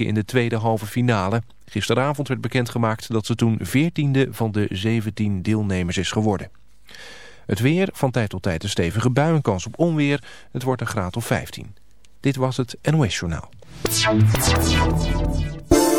in de tweede halve finale. Gisteravond werd bekendgemaakt dat ze toen 14e van de 17 deelnemers is geworden. Het weer, van tijd tot tijd een stevige bui, kans op onweer. Het wordt een graad of 15. Dit was het NOS Journaal.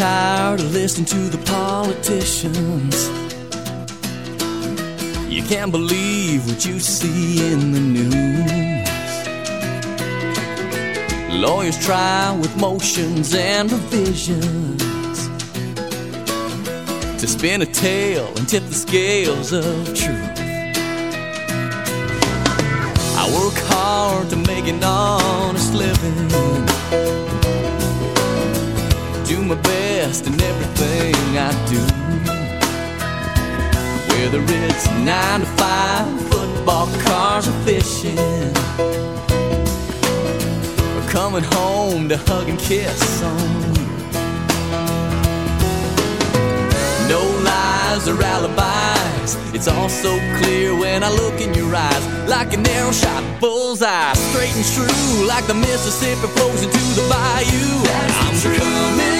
Tired of listening to the politicians. You can't believe what you see in the news. Lawyers try with motions and revisions to spin a tale and tip the scales of truth. I work hard to make an honest living do my best in everything I do. Whether it's nine to five, football, cars, or fishing, or coming home to hug and kiss on you. No lies or alibis. It's all so clear when I look in your eyes, like an arrow shot bullseye, straight and true, like the Mississippi flows into the bayou. I'm coming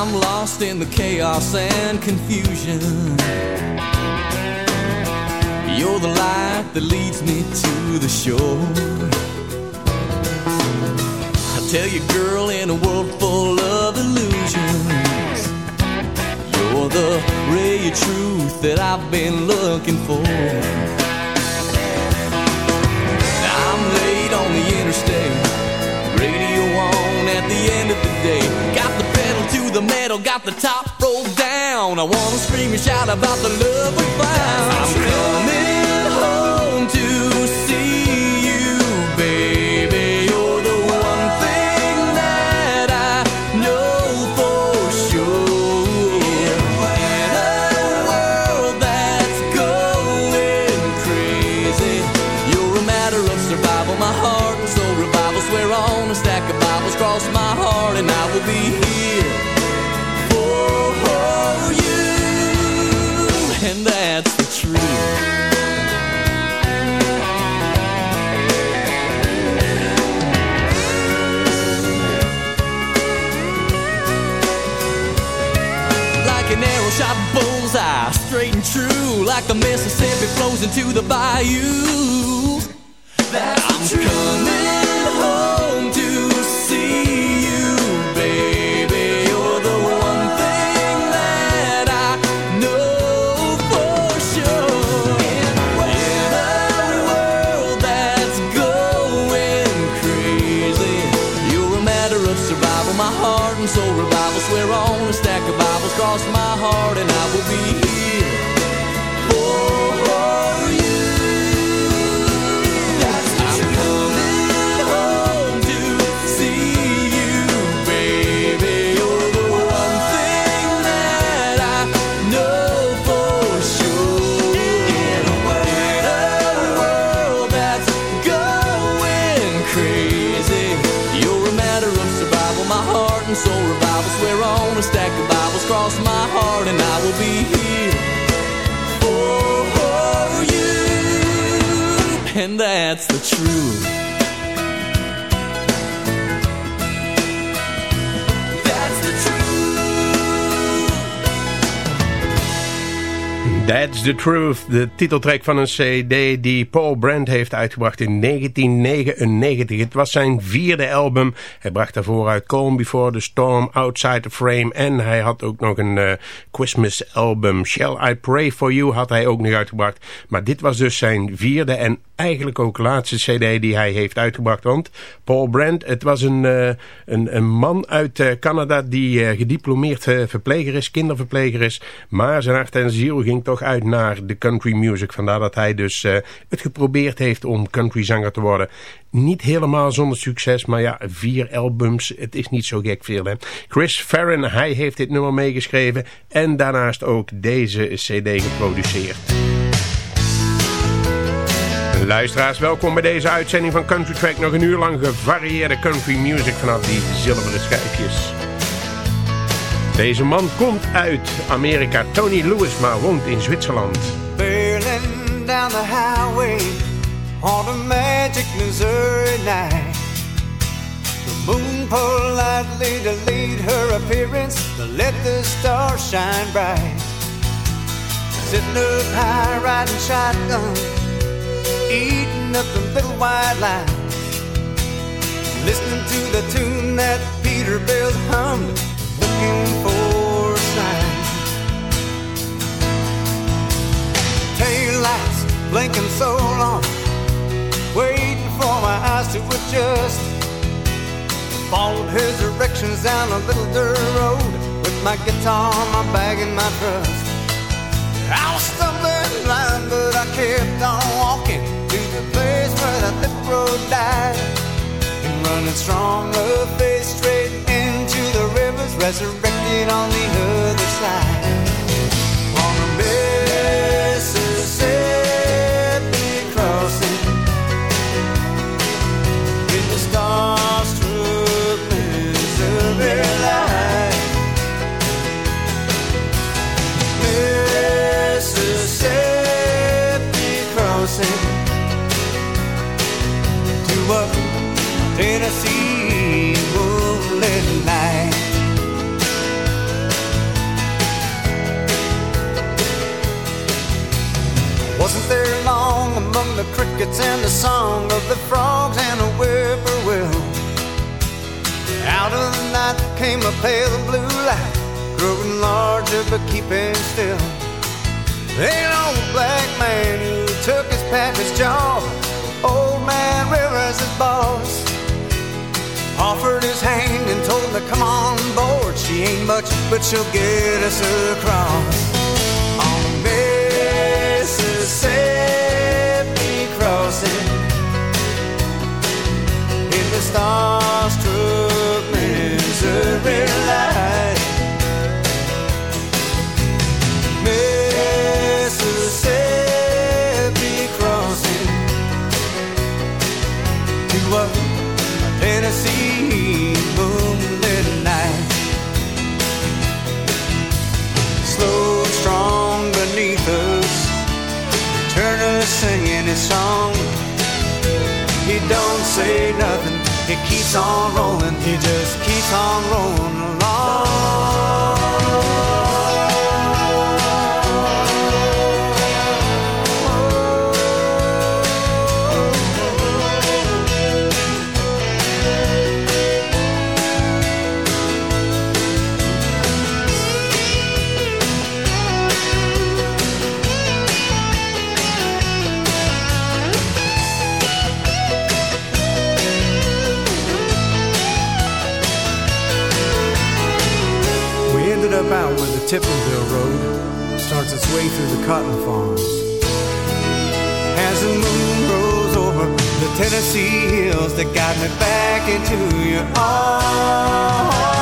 I'm lost in the chaos and confusion, you're the light that leads me to the shore. I tell you, girl, in a world full of illusions, you're the ray of truth that I've been looking for. I'm late on the interstate, radio on at the end of the day. Got the the metal, got the top rolled down. I wanna scream and shout about the love we found. I'm coming home to see like the Mississippi flows into the bayou. That's I'm coming home to see you, baby. You're the one thing that I know for sure. In a world that's going crazy, you're a matter of survival. My heart and soul revival. Swear on a stack of Bibles, cross my heart, and I will be And that's the truth. That's the Truth, de titeltrack van een cd die Paul Brand heeft uitgebracht in 1999. Het was zijn vierde album. Hij bracht daarvoor uit Calm Before the Storm, Outside the Frame en hij had ook nog een eh, Christmas album. Shall I Pray For You had hij ook nog uitgebracht. Maar dit was dus zijn vierde en eigenlijk ook laatste cd die hij heeft uitgebracht. Want Paul Brand, het was een, eh, een, een man uit eh, Canada die gediplomeerd verpleger is, kinderverpleger is. Maar zijn hart en ziel ging toch uit naar de country music. Vandaar dat hij dus eh, het geprobeerd heeft om countryzanger te worden. Niet helemaal zonder succes, maar ja, vier albums, het is niet zo gek veel. Hè? Chris Farron, hij heeft dit nummer meegeschreven en daarnaast ook deze cd geproduceerd. Luisteraars, welkom bij deze uitzending van Country Track. Nog een uur lang gevarieerde country music vanaf die zilveren schijfjes. Deze man komt uit Amerika, Tony Lewis, maar woont in Zwitserland. barreling down the highway on a magic Missouri night. The moon politely delayed her appearance to let the stars shine bright. Sitting up high, riding shotgun, eating up the little white lines, listening to the tune that Peterbilt hummed, looking for a sign. tail lights blinking so long, waiting for my eyes to adjust. Followed his directions down a little dirt road with my guitar, my bag, and my trust. I was stumbling blind, but I kept on walking to the place where that lip road died. And running strong, a resurrected on the other side. Crickets and the song of the frogs and a whippoorwill? Out of the night came a pale blue light, growing larger but keeping still. An old black man who took his pappy's job, old man Rivers' his boss. Offered his hand and told to come on board. She ain't much, but she'll get us across. On Mississippi starstruck Missouri light. Mississippi crossing to a Tennessee moonlit night. Slow strong beneath us, Turner singing his song. He don't say keeps on rolling, he just keeps on rolling Tiptonville Road starts its way through the cotton farms. As the moon rose over the Tennessee hills that got me back into your arms.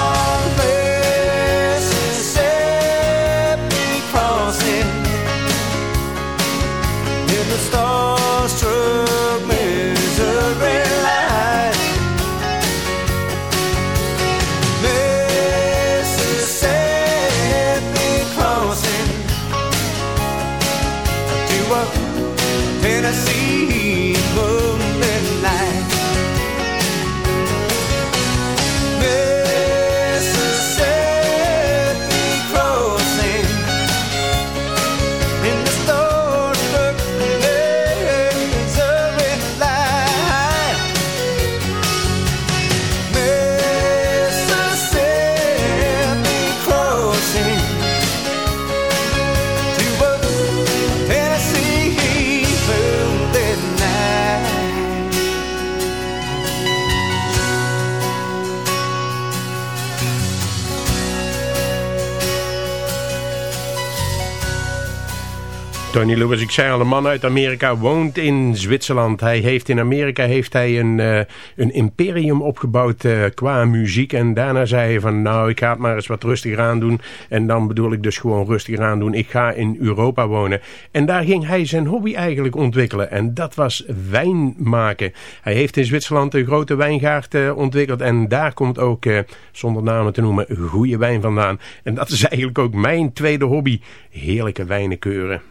Tony Lewis, ik zei al, een man uit Amerika woont in Zwitserland. Hij heeft in Amerika heeft hij een, eh, een imperium opgebouwd eh, qua muziek. En daarna zei hij van, nou, ik ga het maar eens wat rustiger aan doen. En dan bedoel ik dus gewoon rustiger aan doen. Ik ga in Europa wonen. En daar ging hij zijn hobby eigenlijk ontwikkelen. En dat was wijn maken. Hij heeft in Zwitserland een grote wijngaard eh, ontwikkeld. En daar komt ook, zonder namen te noemen, goede wijn vandaan. En dat is eigenlijk ook mijn tweede hobby. Heerlijke wijnen keuren.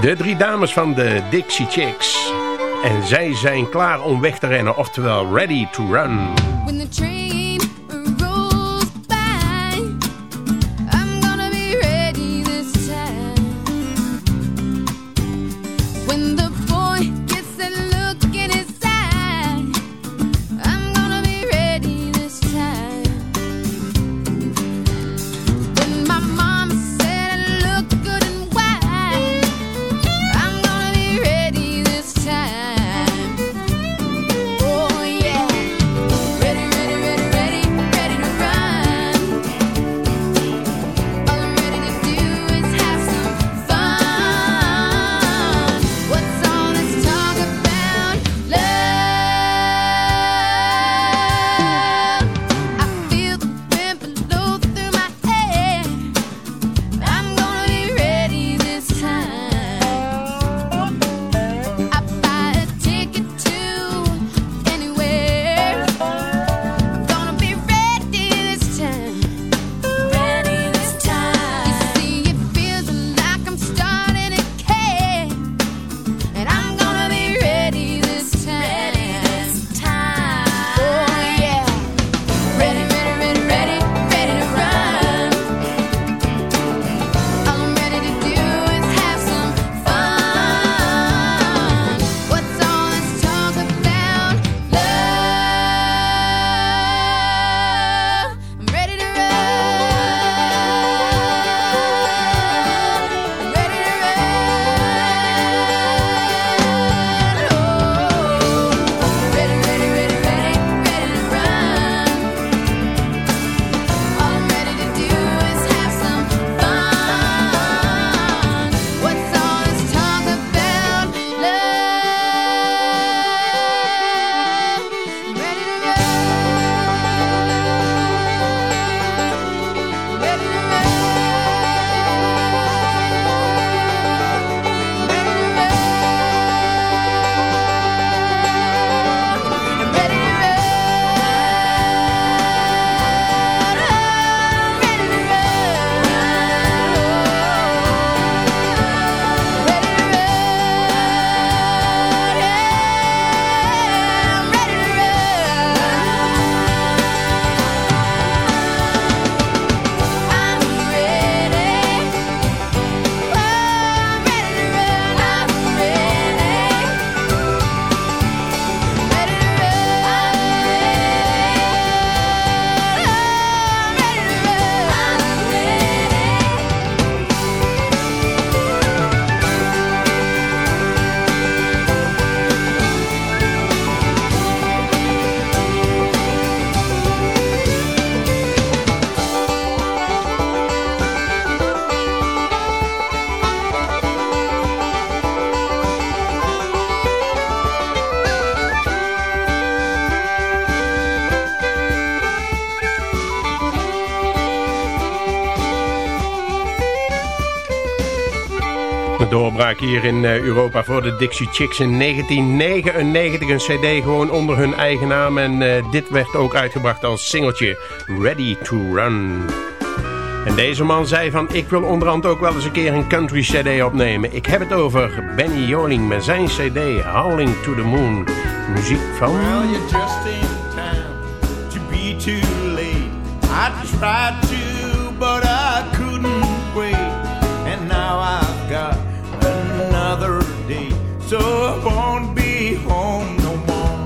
De drie dames van de Dixie Chicks. En zij zijn klaar om weg te rennen, oftewel ready to run. Hier in eh, Europa voor de Dixie Chicks in 1999. Een cd gewoon onder hun eigen naam. En uh, dit werd ook uitgebracht als singeltje. Ready to Run. En deze man zei van ik wil onderhand ook wel eens een keer een country cd opnemen. Ik heb het over Benny Joling met zijn cd Howling to the Moon. Muziek van... Well, you're just in time to be too late. I tried to, but So I won't be home no more.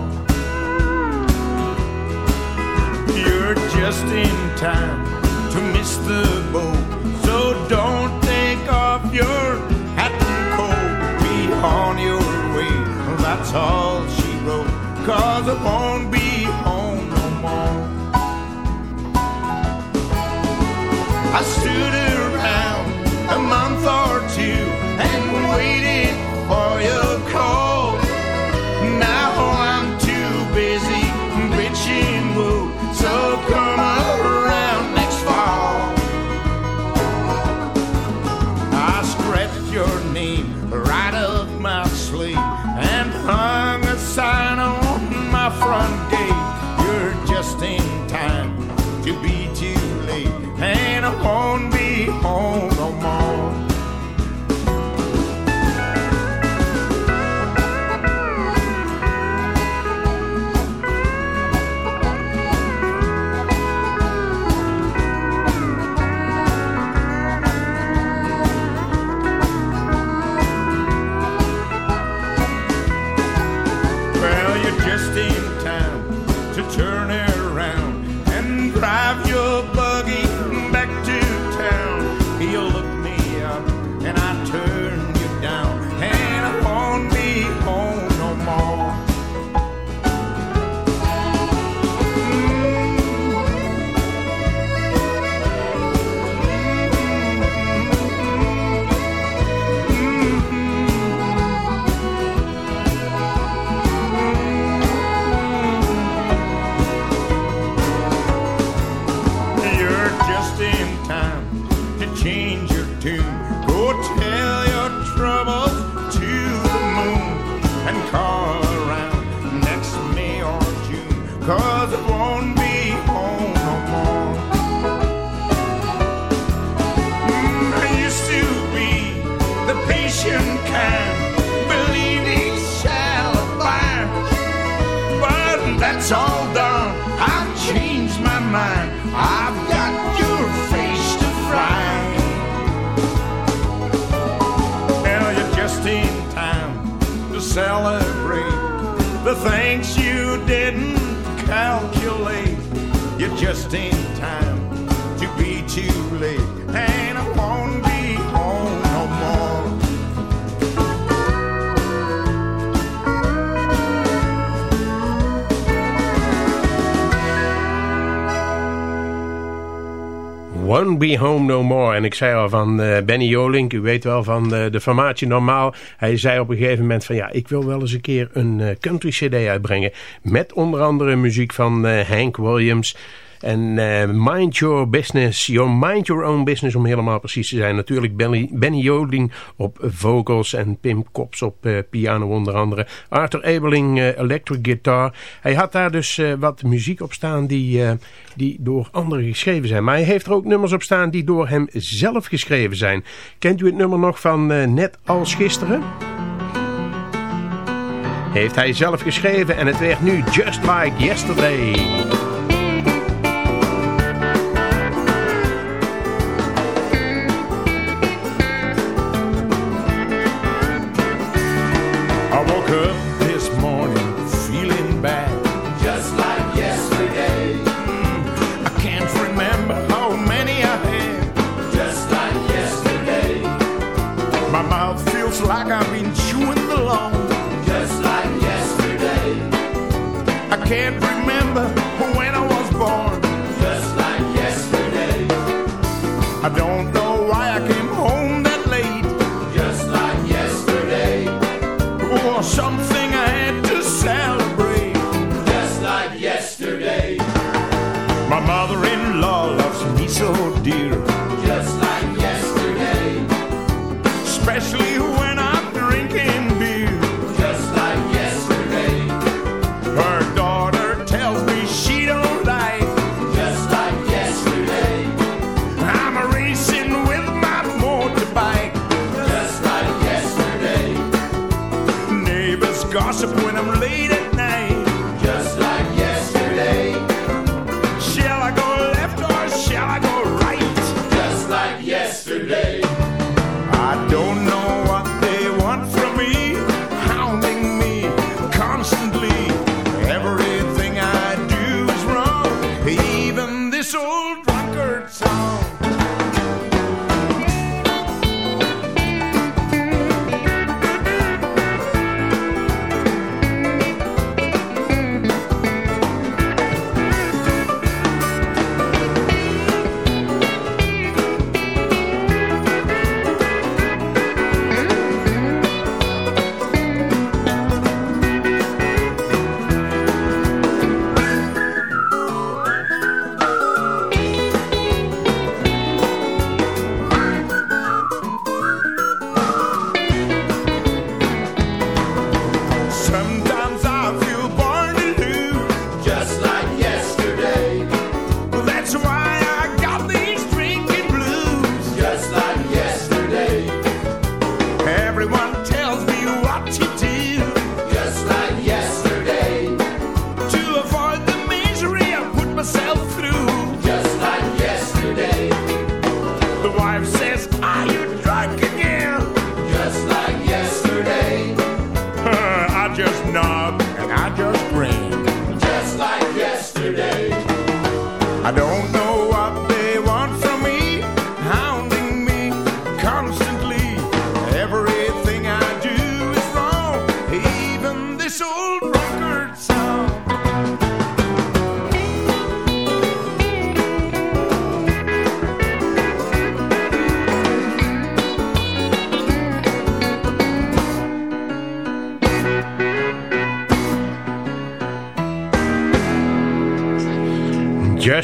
You're just in time to miss the boat. So don't take off your hat and coat. Be on your way. That's all she wrote. Cause I won't be the patient kind, believe he shall abide. But that's all done. I've changed my mind. I've got your face to fry. Well, you're just in time to celebrate the things you didn't calculate. You're just in time to be too late, Won't Be Home No More. En ik zei al van eh, Benny Jolink, u weet wel van eh, de formatie normaal. Hij zei op een gegeven moment van ja, ik wil wel eens een keer een eh, country cd uitbrengen. Met onder andere muziek van Hank Williams. En eh, Mind Your Business, Your Mind Your Own Business om helemaal precies te zijn. Natuurlijk Benny, Benny op vocals en Pim Kops op eh, piano onder andere. Arthur Ebeling eh, electric guitar. Hij had daar dus wat muziek op staan die, die door anderen geschreven zijn. Maar hij heeft er ook nummers op staan die door hem zelf geschreven zijn. Kent u het nummer nog van Net als gisteren? Heeft hij zelf geschreven en het werd nu Just Like Yesterday.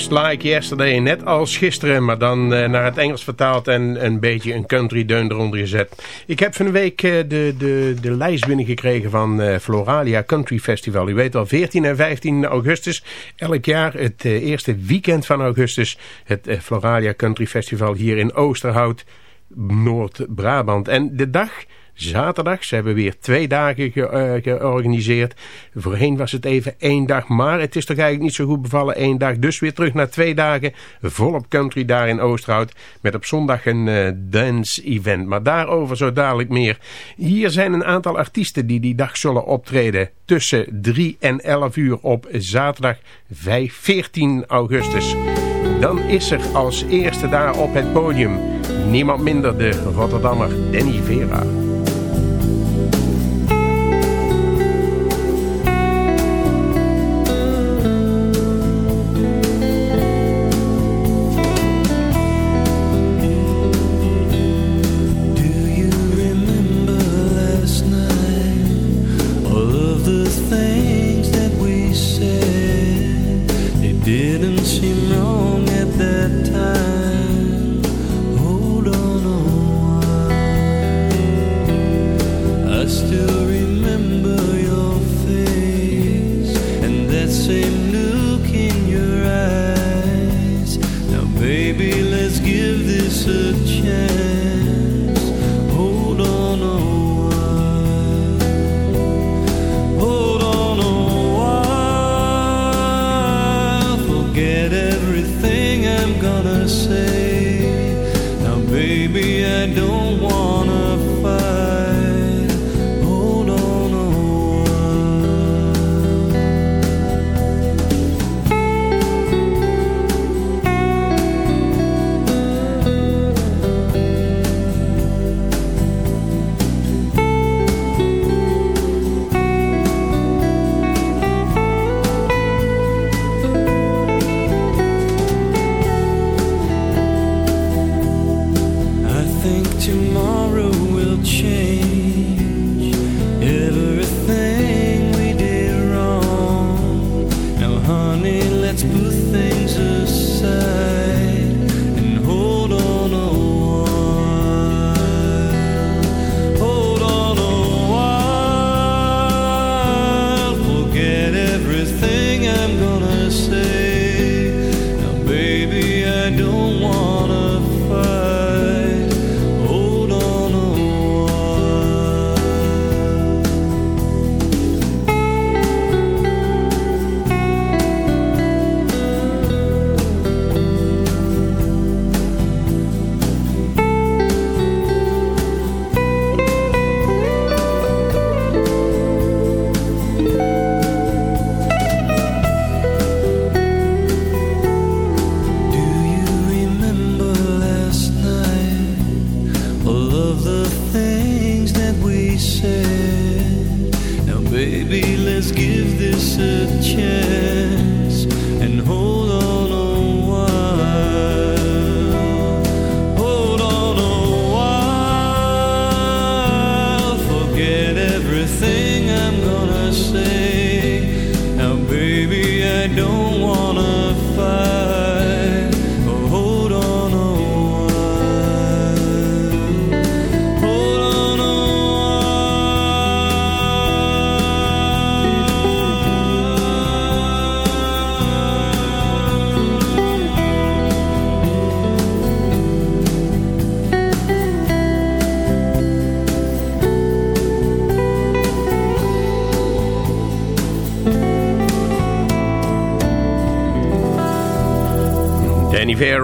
Just Like Yesterday, net als gisteren, maar dan eh, naar het Engels vertaald en een beetje een country deun eronder gezet. Ik heb van de week eh, de, de, de lijst binnengekregen van eh, Floralia Country Festival. U weet wel, 14 en 15 augustus, elk jaar het eerste weekend van augustus, het Floralia Country Festival hier in Oosterhout, Noord-Brabant. En de dag... Zaterdag, ze hebben weer twee dagen ge- eh, georganiseerd. Voorheen was het even één dag, maar het is toch eigenlijk niet zo goed bevallen één dag. Dus weer terug naar twee dagen, volop country daar in Oosterhout. Met op zondag een eh, dance-event, maar daarover zo dadelijk meer. Hier zijn een aantal artiesten die die dag zullen optreden. Tussen 3 en 11 uur op zaterdag 5, 14 augustus. Dan is er als eerste daar op het podium niemand minder de Rotterdammer Danny Vera.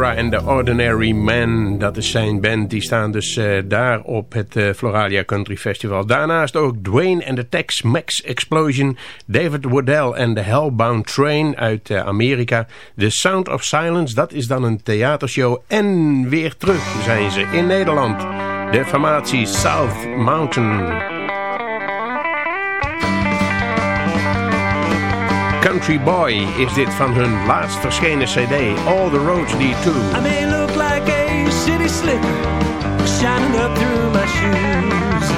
Vera en The Ordinary Man, dat is zijn band. Die staan dus eh, daar op het eh, Floralia Country Festival. Daarnaast ook Dwayne and the Tex-Mex Explosion, David Waddell en The Hellbound Train uit eh, Amerika. The Sound of Silence, dat is dan een theatershow. En weer terug zijn ze in Nederland. De formatie South Mountain. Country Boy is dit van hun laatst verschenen cd, All the Roads Lead To. I may look like a city slicker shining up through my shoes.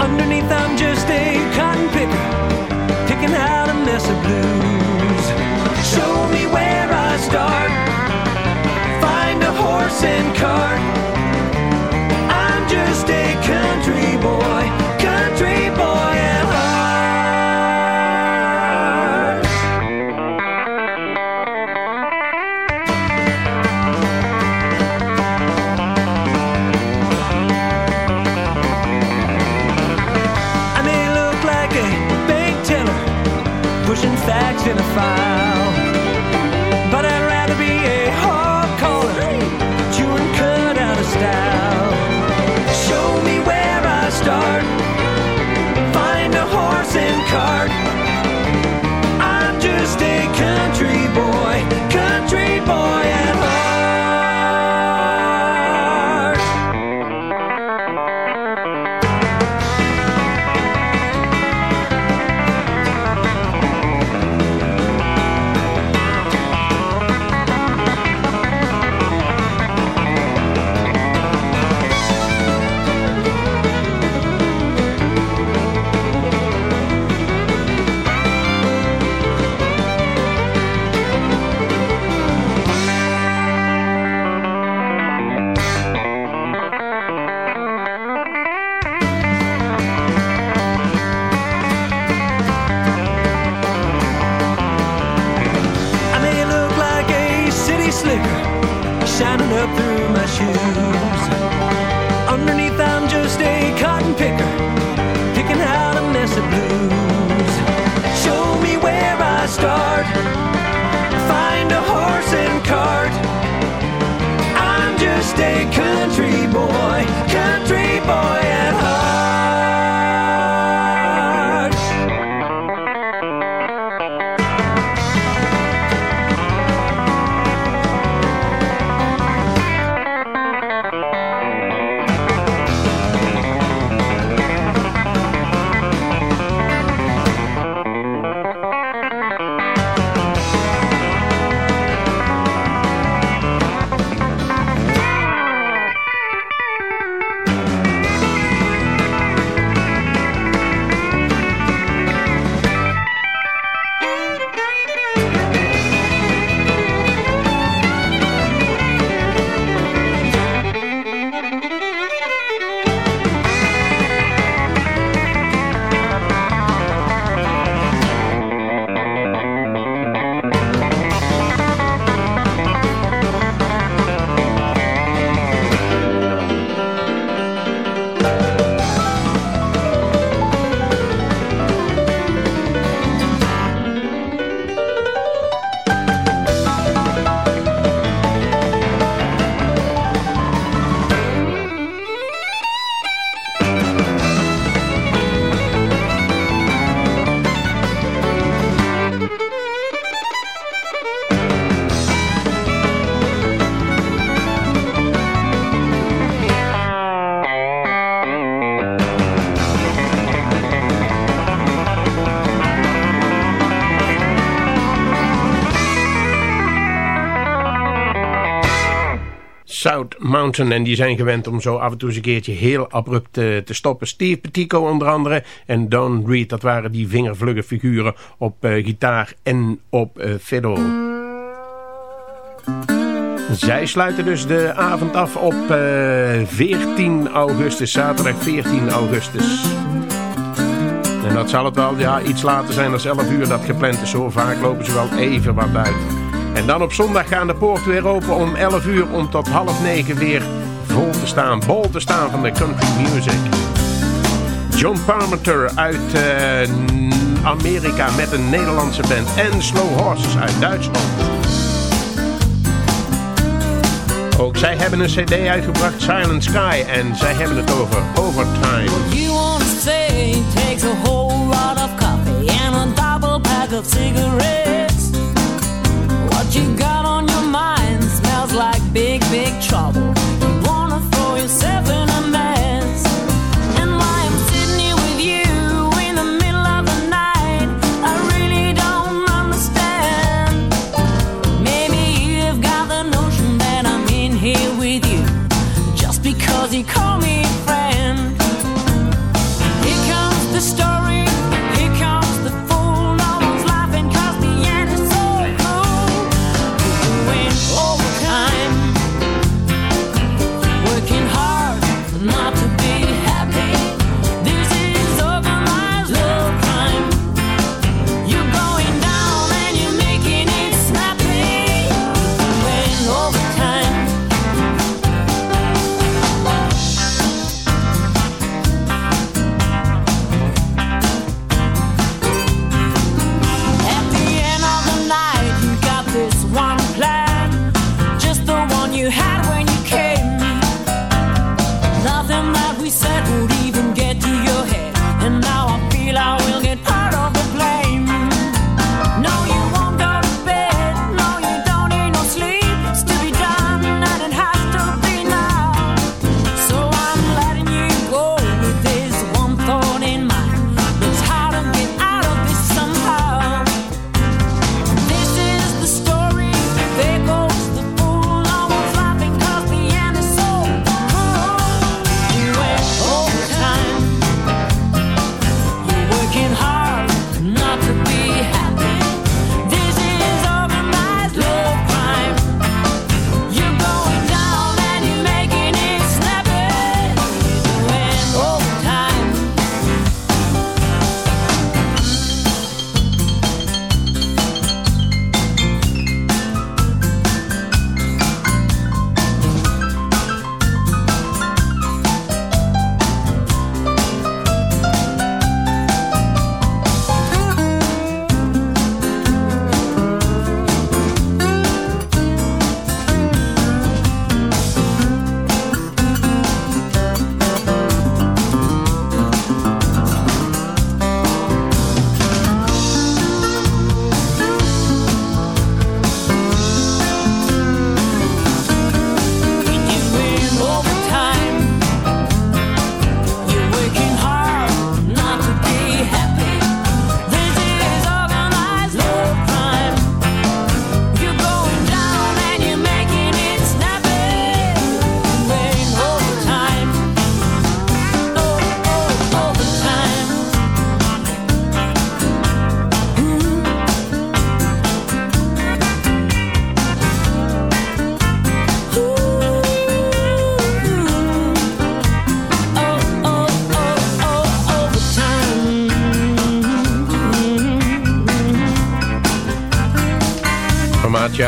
Underneath, I'm just a cotton picker picking out a mess of blues. Show me where I start. Find a horse and cart. South Mountain. En die zijn gewend om zo af en toe eens een keertje heel abrupt eh, te stoppen. Steve Petico onder andere en Don Reed. Dat waren die vingervlugge figuren op eh, gitaar en op uh, fiddle. Zij sluiten dus de avond af op 14 augustus, zaterdag 14 augustus. En dat zal het wel ja, iets later zijn dan 11 uur dat gepland is. Zo vaak lopen ze wel even wat uit. En dan op zondag gaan de poorten weer open om 11 uur om tot half 9 weer vol te staan, bol te staan van de country music. John Parmenter uit uh, Amerika met een Nederlandse band en Slow Horses uit Duitsland. Ook zij hebben een cd uitgebracht, Silent Sky, en zij hebben het over Overtime. You wanna say takes a whole lot of coffee and a double pack of cigarettes. Big, big trouble.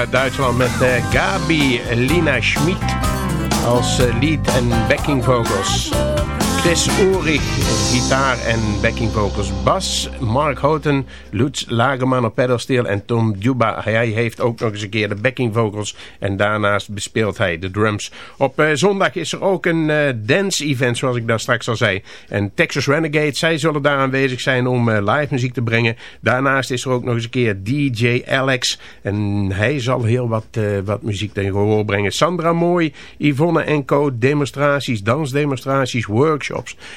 Uit Duitsland met eh, Gabi Lina Schmid als eh, lead en backing vocals. Chris Ulrich, gitaar en backing vocals. Bas, Mark Houghton, Lutz Lagerman op pedalsteel en Tom Juba. Hij heeft ook nog eens een keer de backing vocals en daarnaast bespeelt hij de drums. Op eh, zondag is er ook een eh, dance event zoals ik daar straks al zei. En Texas Renegade, zij zullen daar aanwezig zijn om eh, live muziek te brengen. Daarnaast is er ook nog eens een keer DJ Alex en hij zal heel wat, wat muziek ten gehoor brengen. Sandra Mooi, Yvonne en Co. Demonstraties, dansdemonstraties,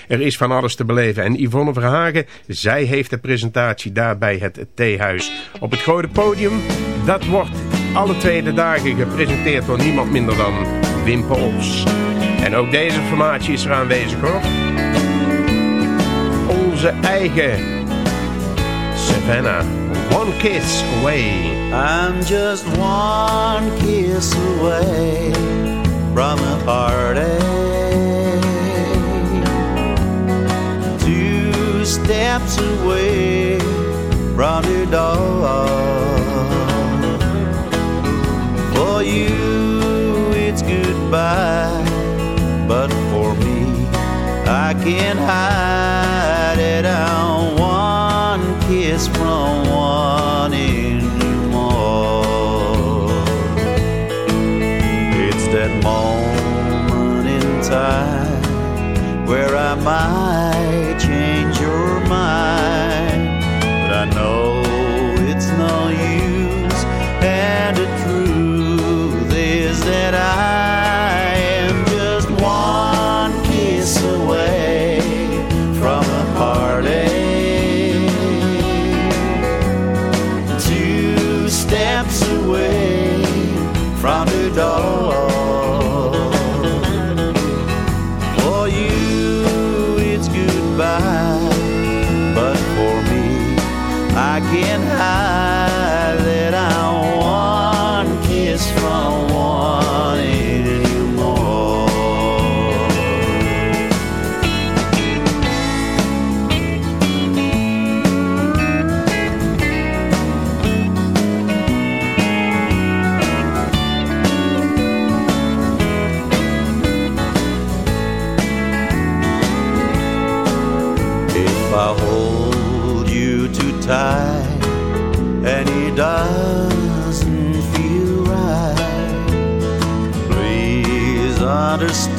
Er is van alles te beleven. En Yvonne Verhagen, zij heeft de presentatie daar bij het theehuis. Op het grote podium, dat wordt alle tweede dagen gepresenteerd door niemand minder dan Wim Pols. En ook deze formatie is er aanwezig hoor. Onze eigen Savannah. One kiss away. I'm just one kiss away from a heartache. Steps away from your door. For you, it's goodbye, but for me, I can't hide it out. One kiss from one anymore. It's that moment in time where I might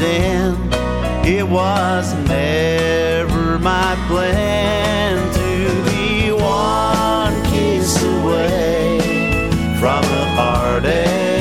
understand it was never my plan to be one kiss away from a heartache.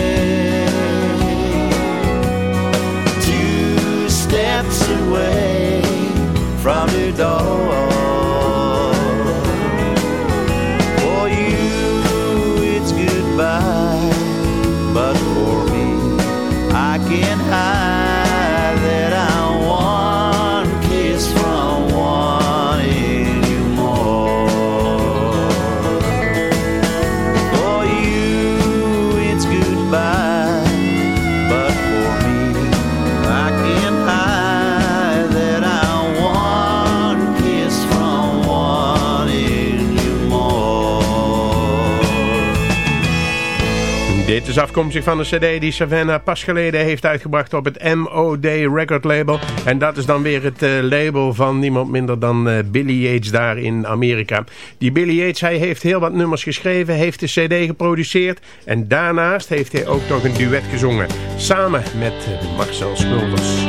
Is afkomstig van een cd die Savannah pas geleden heeft uitgebracht op het MOD record label. En dat is dan weer het eh, label van niemand minder dan eh, Billy Yates daar in Amerika. Die Billy Yates, hij heeft heel wat nummers geschreven, heeft de cd geproduceerd. En daarnaast heeft hij ook nog een duet gezongen. Samen met Marcel Smulders.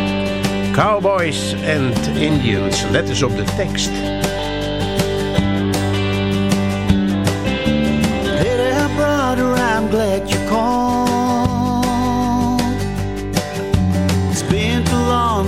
Cowboys and Indians, let eens op de tekst.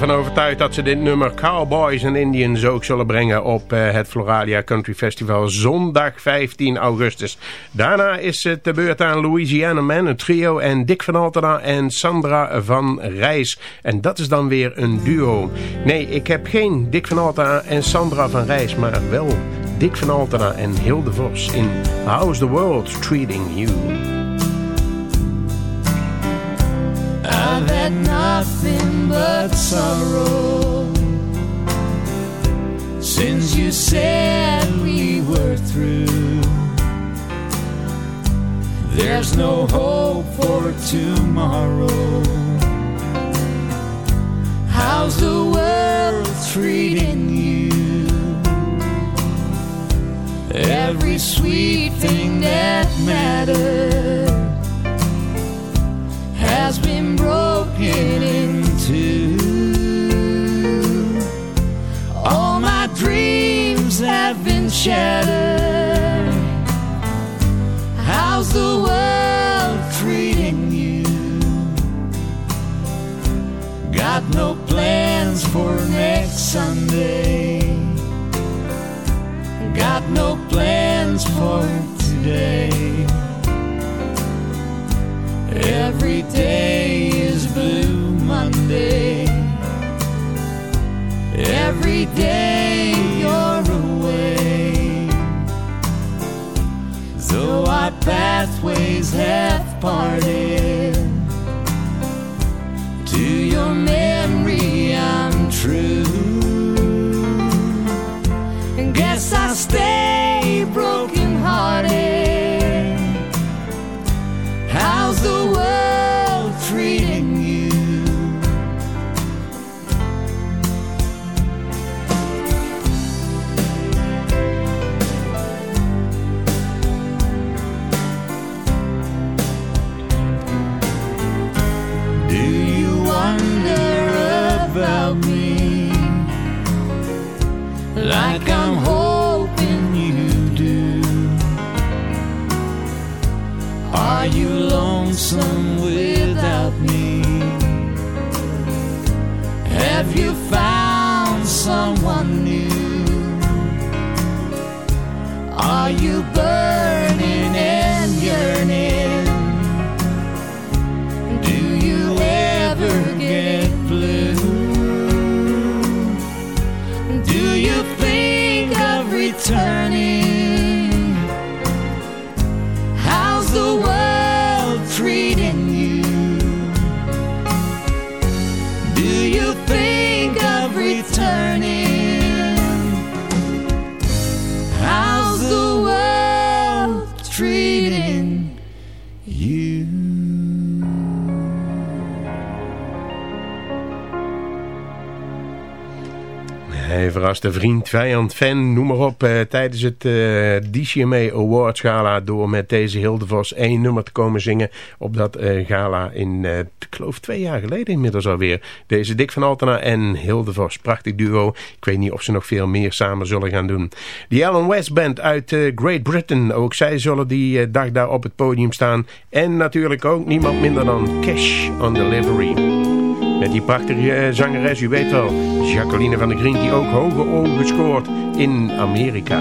ervan overtuigd dat ze dit nummer Cowboys and Indians ook zullen brengen op eh, het Floralia Country Festival zondag 15 augustus. Daarna is het de beurt aan Louisiana Man, een trio en Dick van Altena en Sandra van Rijs. En dat is dan weer een duo. Nee, ik heb geen Dick van Altena en Sandra van Rijs, maar wel Dick van Altena en Hilde Vos in How's the World Treating You. I've had nothing but sorrow since you said we were through. There's no hope for tomorrow. How's the world treating you? Every sweet thing that mattered has been broken into. All my dreams have been shattered. How's the world treating you? Got no plans for next Sunday. Got no plans for today. Every day is Blue Monday. Every day you're away. Though our pathways have parted, to your memory I'm true. Vriend, vijand, fan, noem maar op eh, tijdens het eh DCMA Awards Gala door met deze Hildevos één nummer te komen zingen op dat eh, gala in, ik geloof twee jaar geleden inmiddels alweer. Deze Dick van Altena en Hildevos, prachtig duo. Ik weet niet of ze nog veel meer samen zullen gaan doen. De Alan West Band uit Great Britain, ook zij zullen die dag daar op het podium staan. En natuurlijk ook niemand minder dan Cash on Delivery. Met die prachtige eh, zangeres, u weet wel, Jacqueline van der Grien, die ook hoge ogen scoort in Amerika.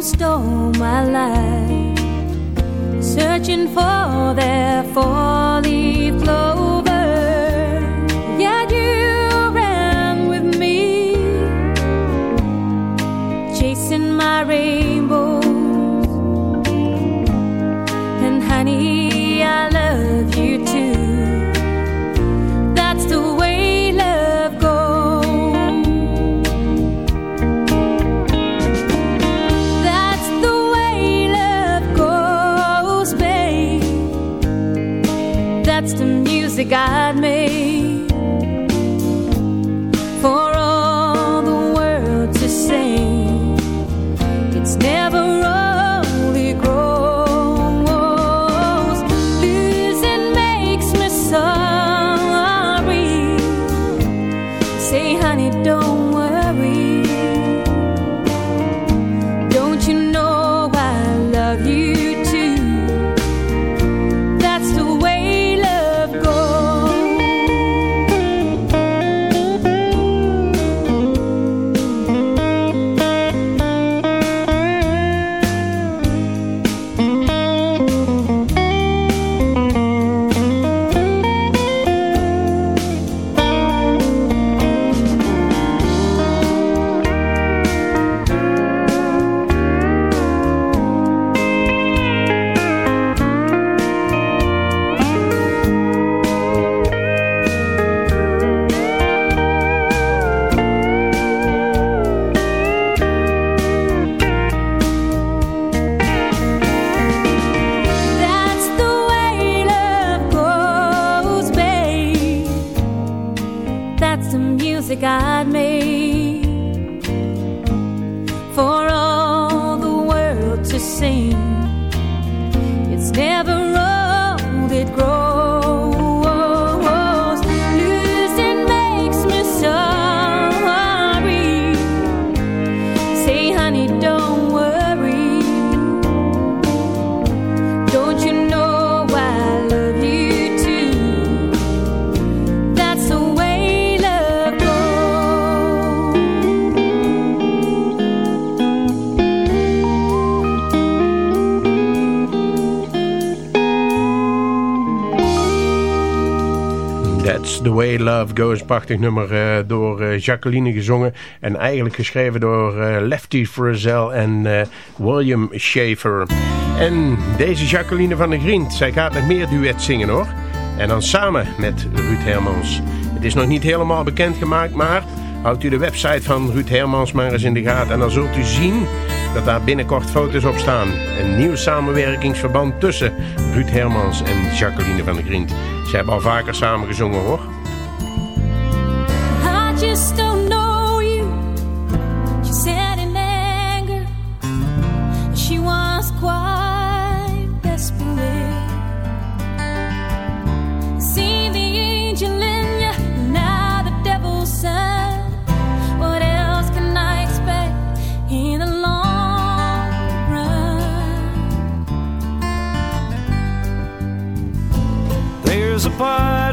Most all my life searching for four-leaf Prachtig nummer eh, door eh, Jacqueline gezongen. En eigenlijk geschreven door eh, Lefty Frizzell en William Schaefer. En deze Jacqueline van der Grient, zij gaat met meer duet zingen hoor. En dan samen met Ruud Hermans. Het is nog niet helemaal bekendgemaakt, maar houdt u de website van Ruud Hermans maar eens in de gaten. En dan zult u zien dat daar binnenkort foto's op staan. Een nieuw samenwerkingsverband tussen Ruud Hermans en Jacqueline van der Grient. Ze hebben al vaker samen gezongen hoor.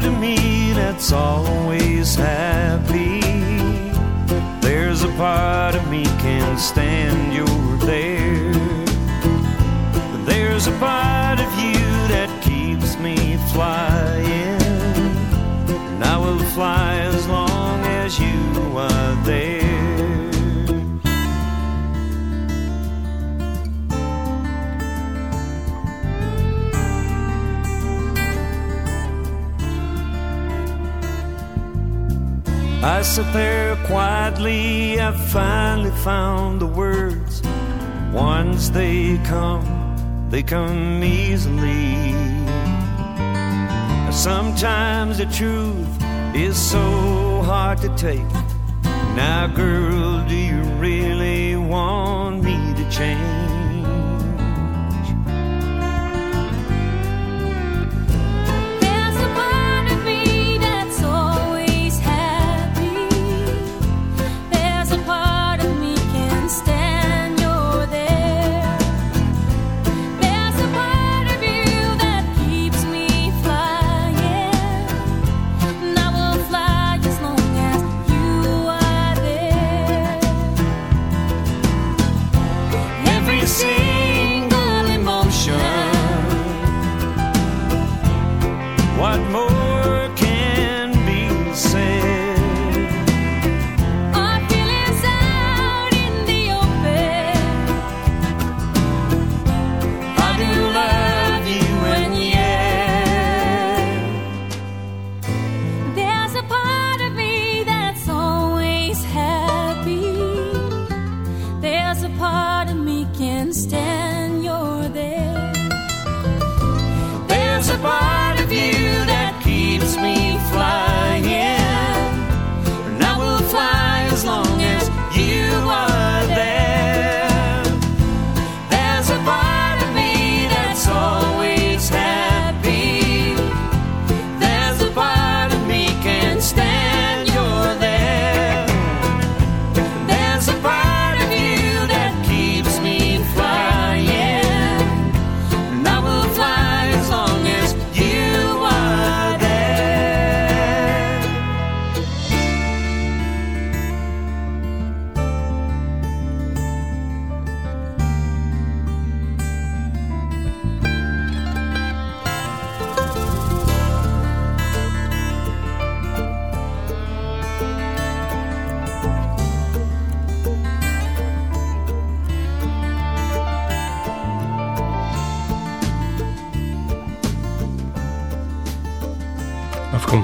Of me that's always happy. There's a part of me can't stand you're there. There's a part I sit there quietly, I finally found the words. Once they come, they come easily. Sometimes the truth is so hard to take. Now, girl, do you really want me to change?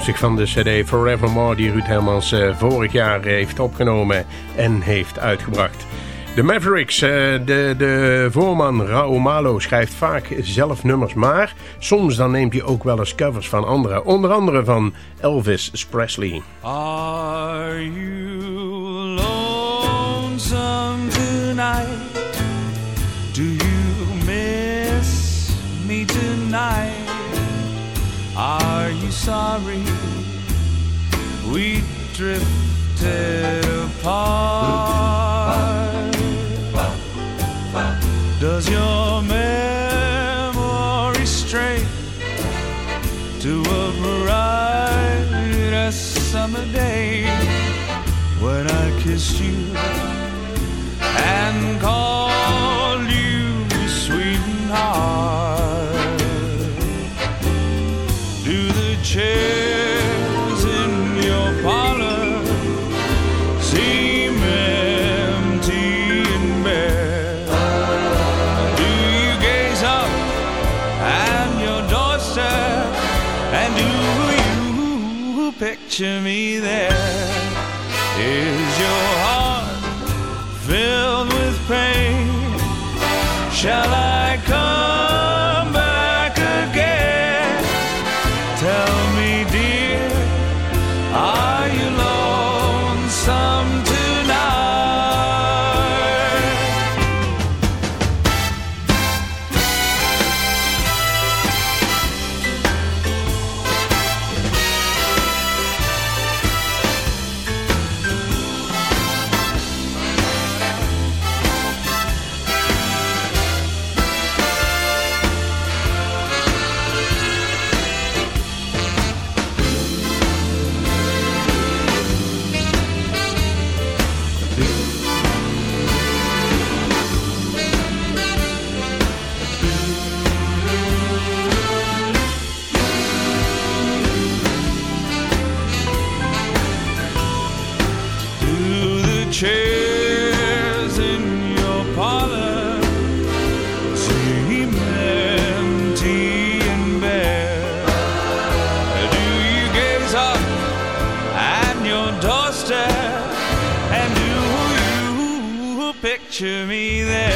Afkomstig van de cd Forevermore die Ruud Hermans uh, vorig jaar heeft opgenomen en heeft uitgebracht. De Mavericks, uh, de, de voorman Raoul Malo schrijft vaak zelf nummers, maar soms dan neemt hij ook wel eens covers van anderen. Onder andere van Elvis Presley. Are you tonight? Do you miss me tonight? Sorry we drifted apart? Does your memory stray to a bright summer day when I kissed you and called picture me there?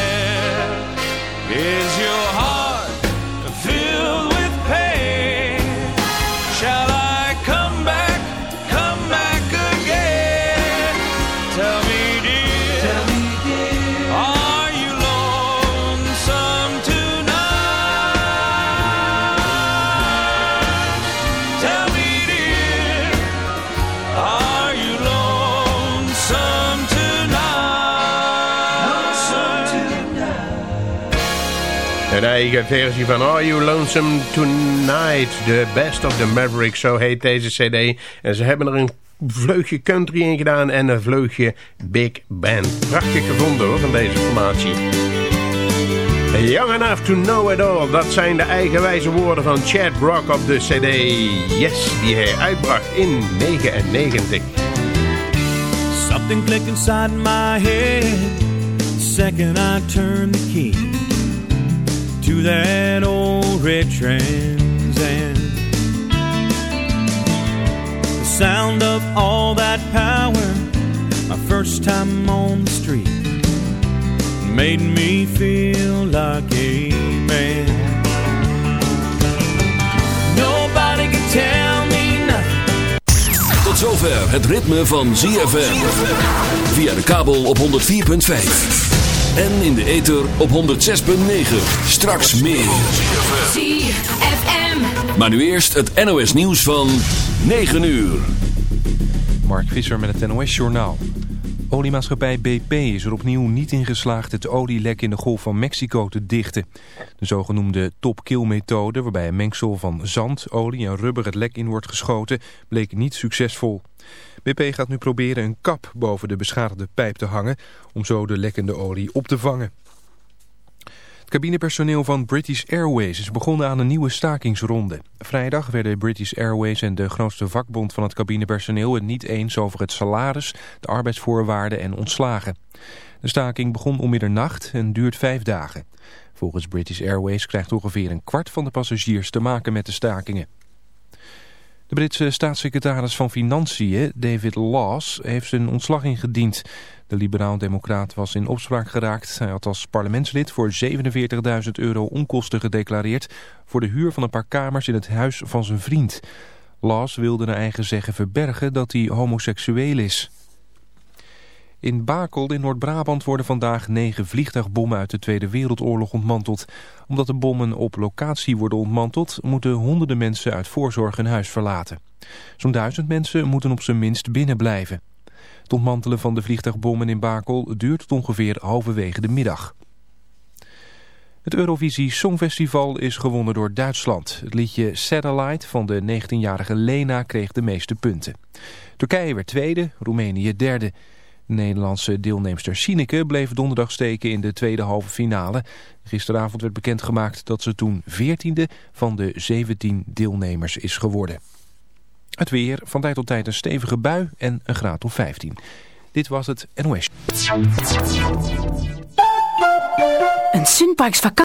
Een eigen versie van Are You Lonesome Tonight? The Best of the Mavericks, zo heet deze cd. En ze hebben er een vleugje country in gedaan en een vleugje big band. Prachtig gevonden hoor, van deze formatie. Young Enough to Know It All, dat zijn de eigenwijze woorden van Chad Brock op de cd Yes, die hij uitbracht in 99. Something clicked inside my head second I turned the key to that old red Trans Am. The sound of all that power, my first time on the street, made me feel like a man. Nobody can tell me nothing. Tot zover het ritme van ZFM. Via de kabel op 104.5. En in de ether op 106.9. Straks meer. ZFM. Maar nu eerst het NOS nieuws van 9 uur. Mark Visser met het NOS-journaal. Oliemaatschappij BP is er opnieuw niet in geslaagd het olielek in de Golf van Mexico te dichten. De zogenoemde top-kill-methode, waarbij een mengsel van zand, olie en rubber het lek in wordt geschoten, bleek niet succesvol. BP gaat nu proberen een kap boven de beschadigde pijp te hangen om zo de lekkende olie op te vangen. Cabinepersoneel van British Airways is begonnen aan een nieuwe stakingsronde. Vrijdag werden British Airways en de grootste vakbond van het cabinepersoneel het niet eens over het salaris, de arbeidsvoorwaarden en ontslagen. De staking begon om middernacht en duurt vijf dagen. Volgens British Airways krijgt ongeveer een kwart van de passagiers te maken met de stakingen. De Britse staatssecretaris van Financiën, David Laws, heeft zijn ontslag ingediend. De liberaal-democraat was in opspraak geraakt. Hij had als parlementslid voor 47.000 euro onkosten gedeclareerd... voor de huur van een paar kamers in het huis van zijn vriend. Laws wilde naar eigen zeggen verbergen dat hij homoseksueel is. In Bakel in Noord-Brabant worden vandaag negen vliegtuigbommen uit de Tweede Wereldoorlog ontmanteld. Omdat de bommen op locatie worden ontmanteld, moeten honderden mensen uit voorzorg hun huis verlaten. Zo'n duizend mensen moeten op zijn minst binnen blijven. Het ontmantelen van de vliegtuigbommen in Bakel duurt ongeveer halverwege de middag. Het Eurovisie Songfestival is gewonnen door Duitsland. Het liedje Satellite van de 19-jarige Lena kreeg de meeste punten. Turkije werd tweede, Roemenië derde. De Nederlandse deelnemster Sineke bleef donderdag steken in de tweede halve finale. Gisteravond werd bekendgemaakt dat ze toen 14e van de 17 deelnemers is geworden. Het weer, van tijd tot tijd een stevige bui en een graad of 15. Dit was het NOS. Een Sunparks vakantie.